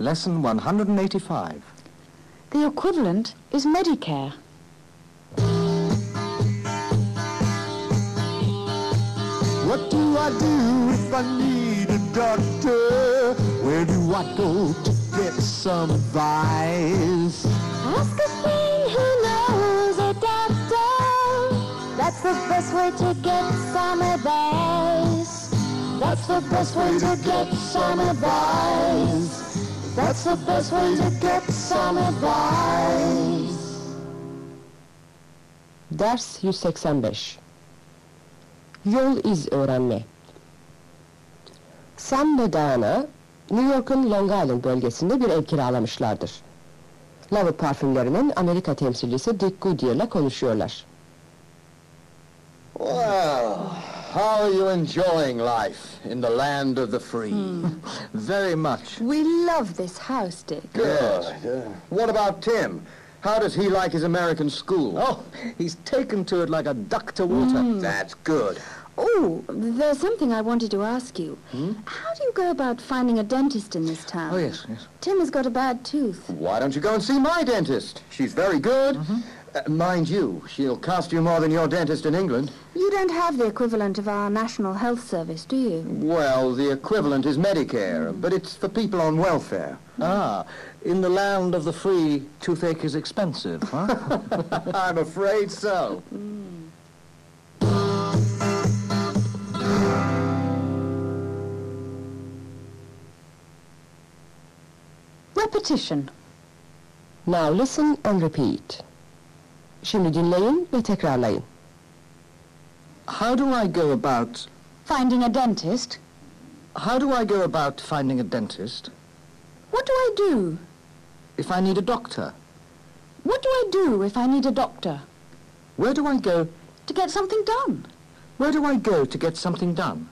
Lesson 185. The equivalent is Medicare. What do I do if I need a doctor? Where do I go to get some advice? Ask a friend who knows a doctor. That's the best way to get some advice. That's the best way to get some advice. That's the best way to get some advice. Ders 185 Yol iz öğrenme Sam ve Diana, New York'un Long Island bölgesinde bir ev kiralamışlardır. Love parfümlerinin Amerika temsilcisi Dick Goodyear'la konuşuyorlar. Well, how are you enjoying life in the land of the free? Hmm. Very much. We love this house, Dick. Good. Uh, what about Tim? How does he like his American school? Oh, he's taken to it like a duck to water. Hmm. That's good. Oh, there's something I wanted to ask you. Hmm? How do you go about finding a dentist in this town? Oh, yes, yes. Tim has got a bad tooth. Why don't you go and see my dentist? She's very good. Mm-hmm. Uh, mind you, she'll cost you more than your dentist in England. You don't have the equivalent of our National Health Service, do you? Well, the equivalent is Medicare, but it's for people on welfare. Ah, in the land of the free, toothache is expensive, huh? I'm afraid so. Repetition. Now listen and repeat. Şimdi dinleyin ve tekrarlayın. how do I go about... Finding a dentist. How do I go about finding a dentist What do I do? if I need a doctor? What do I do if I need a doctor? Where do I go... To get something done. Where do I go to get something done?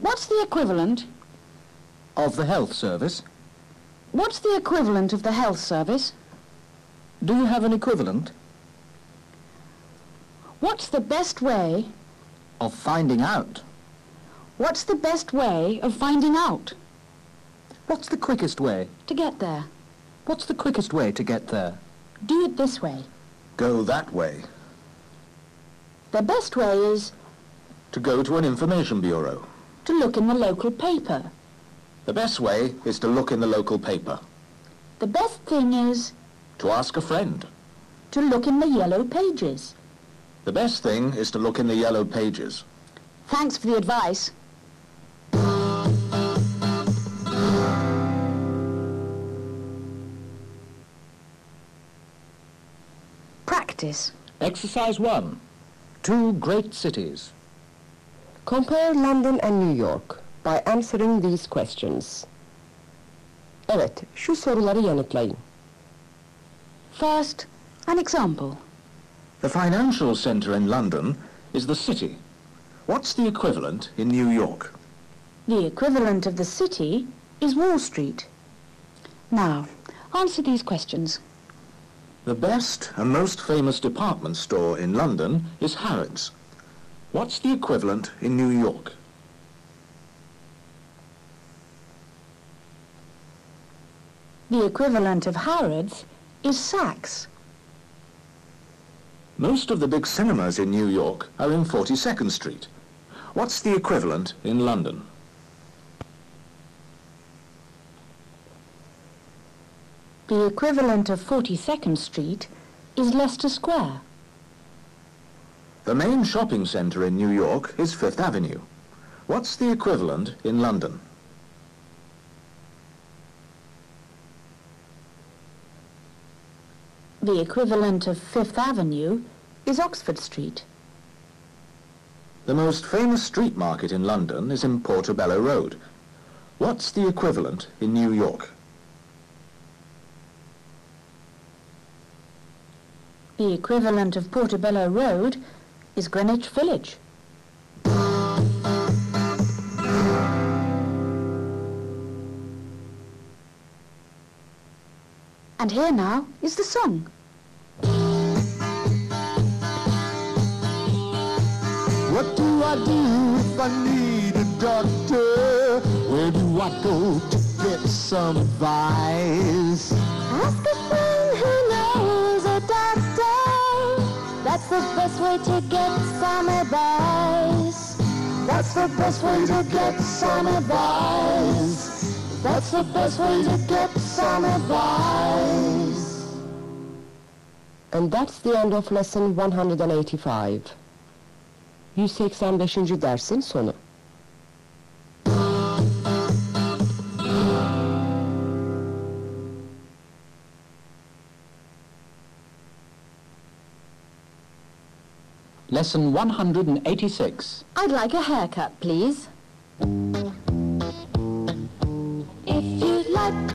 What's the equivalent? Of the health service? What's the equivalent of the health service? Do you have an equivalent What's the best way? of finding out? What's the best way of finding out? What's the quickest way? To get there. What's the quickest way to get there? Do it this way. Go that way. The best way is To go to an information bureau. to look in the local paper. The best way is to look in the local paper. The best thing is To ask a friend. to look in the yellow pages. The best thing is to look in the yellow pages. Thanks for the advice. Practice. Exercise 1. Two great cities. Compare London and New York by answering these questions. Evet, şu soruları yanıtlayın. First, an example. The financial centre in London is the city. What's the equivalent in New York? The equivalent of the city is Wall Street. Now, answer these questions. The best and most famous department store in London is Harrods. What's the equivalent in New York? The equivalent of Harrods is Saks. Most of the big cinemas in New York are in 42nd Street. What's the equivalent in London? The equivalent of 42nd Street is Leicester Square. The main shopping centre in New York is Fifth Avenue. What's the equivalent in London? The equivalent of Fifth Avenue is Oxford Street. The most famous street market in London is in Portobello Road. What's the equivalent in New York? The equivalent of Portobello Road is Greenwich Village. And here now is the song. What do I do if I need a doctor? Where do I go to get some advice. Ask a friend who knows a doctor. That's the best way to get some advice. That's the best way to get some advice. That's the best way to get some advice. And that's the end of lesson 185. 185. dersin sonu. Lesson 186. I'd like a haircut, please.